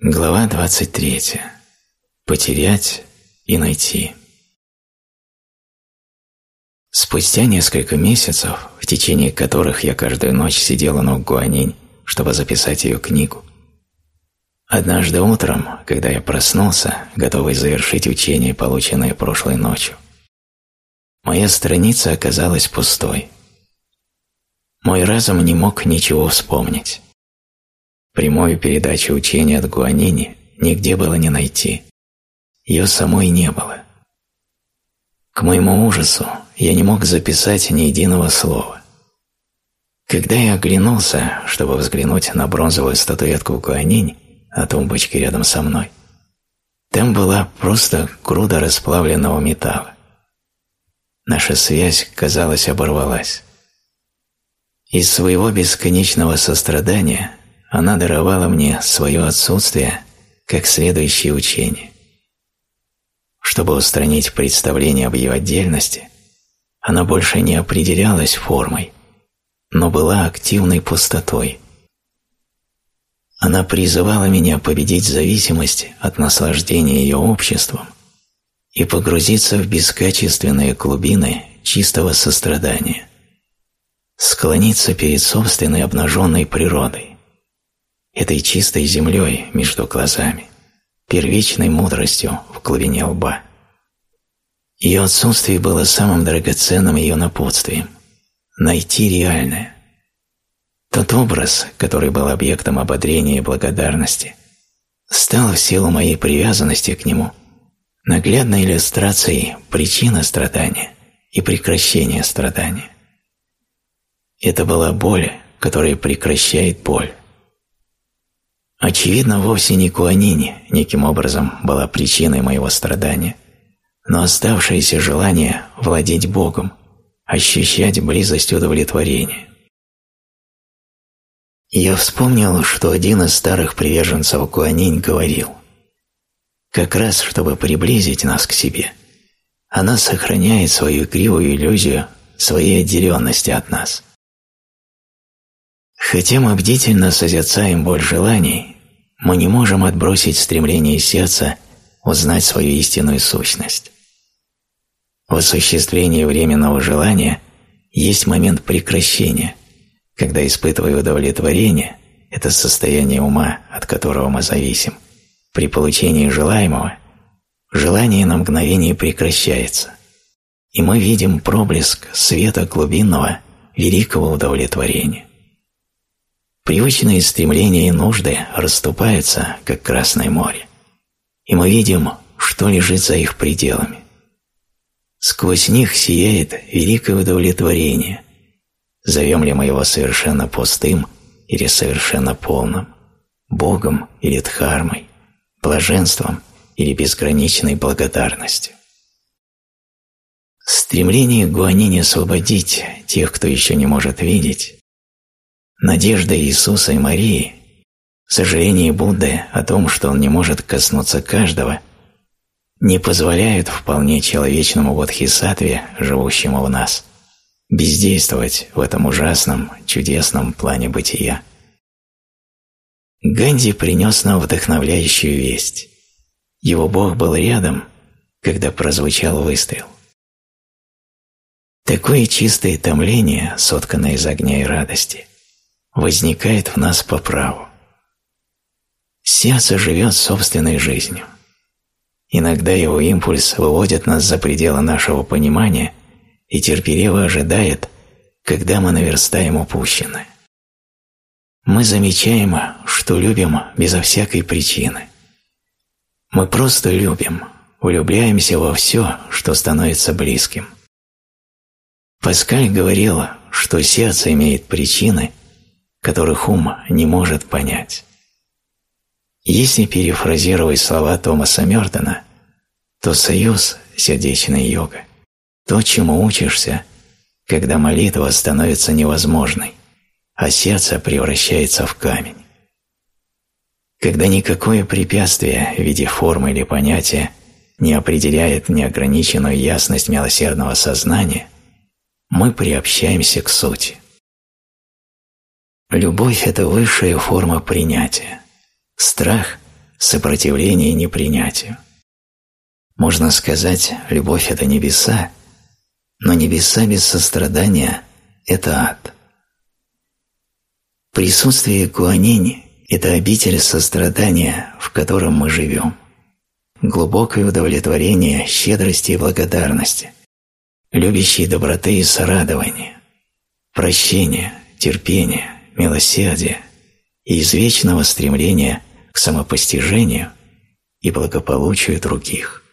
Глава 23. Потерять и найти. Спустя несколько месяцев, в течение которых я каждую ночь сидела на Гуанинь, чтобы записать ее книгу, однажды утром, когда я проснулся, готовый завершить учение, полученное прошлой ночью, моя страница оказалась пустой. Мой разум не мог ничего вспомнить. Прямую передачу учения от Гуанини нигде было не найти. Ее самой не было. К моему ужасу я не мог записать ни единого слова. Когда я оглянулся, чтобы взглянуть на бронзовую статуэтку Гуанинь на тумбочке рядом со мной, там была просто груда расплавленного металла. Наша связь, казалось, оборвалась. Из своего бесконечного сострадания она даровала мне свое отсутствие как следующее учение. Чтобы устранить представление об ее отдельности, она больше не определялась формой, но была активной пустотой. Она призывала меня победить зависимость от наслаждения ее обществом и погрузиться в бескачественные глубины чистого сострадания, склониться перед собственной обнаженной природой, этой чистой землей между глазами, первичной мудростью в глубине лба. Ее отсутствие было самым драгоценным ее напутствием – найти реальное. Тот образ, который был объектом ободрения и благодарности, стал в силу моей привязанности к нему наглядной иллюстрацией причины страдания и прекращения страдания. Это была боль, которая прекращает боль. Очевидно, вовсе не Куанини неким образом была причиной моего страдания, но оставшееся желание владеть Богом, ощущать близость удовлетворения. Я вспомнил, что один из старых приверженцев Куанинь говорил, как раз чтобы приблизить нас к себе, она сохраняет свою кривую иллюзию своей отделенности от нас. Хотя мы бдительно созерцаем боль желаний, мы не можем отбросить стремление сердца узнать свою истинную сущность. В осуществлении временного желания есть момент прекращения, когда, испытывая удовлетворение, это состояние ума, от которого мы зависим, при получении желаемого, желание на мгновение прекращается, и мы видим проблеск света глубинного великого удовлетворения. Привычные стремления и нужды расступаются, как Красное море, и мы видим, что лежит за их пределами. Сквозь них сияет великое удовлетворение. Зовем ли мы его совершенно пустым или совершенно полным, Богом или Дхармой, блаженством или безграничной благодарностью. Стремление Гуанини освободить тех, кто еще не может видеть, Надежда Иисуса и Марии, сожаление Будды о том, что он не может коснуться каждого, не позволяют вполне человечному бодхисаттве, живущему в нас, бездействовать в этом ужасном, чудесном плане бытия. Ганди принес нам вдохновляющую весть. Его Бог был рядом, когда прозвучал выстрел. Такое чистое томление, сотканное из огня и радости – возникает в нас по праву. Сердце живет собственной жизнью. Иногда его импульс выводит нас за пределы нашего понимания и терпеливо ожидает, когда мы наверстаем упущенное. Мы замечаем, что любим безо всякой причины. Мы просто любим, влюбляемся во все, что становится близким. Паскаль говорил, что сердце имеет причины – которых ум не может понять. Если перефразировать слова Томаса Мёртона, то союз – сердечная йога, то, чему учишься, когда молитва становится невозможной, а сердце превращается в камень. Когда никакое препятствие в виде формы или понятия не определяет неограниченную ясность милосердного сознания, мы приобщаемся к сути. Любовь – это высшая форма принятия. Страх сопротивление непринятию. Можно сказать, любовь – это небеса, но небеса без сострадания – это ад. Присутствие Гуанинь – это обитель сострадания, в котором мы живем. Глубокое удовлетворение, щедрости и благодарности, любящей доброты и сорадования, прощения, терпения, милосердия и извечного стремления к самопостижению и благополучию других.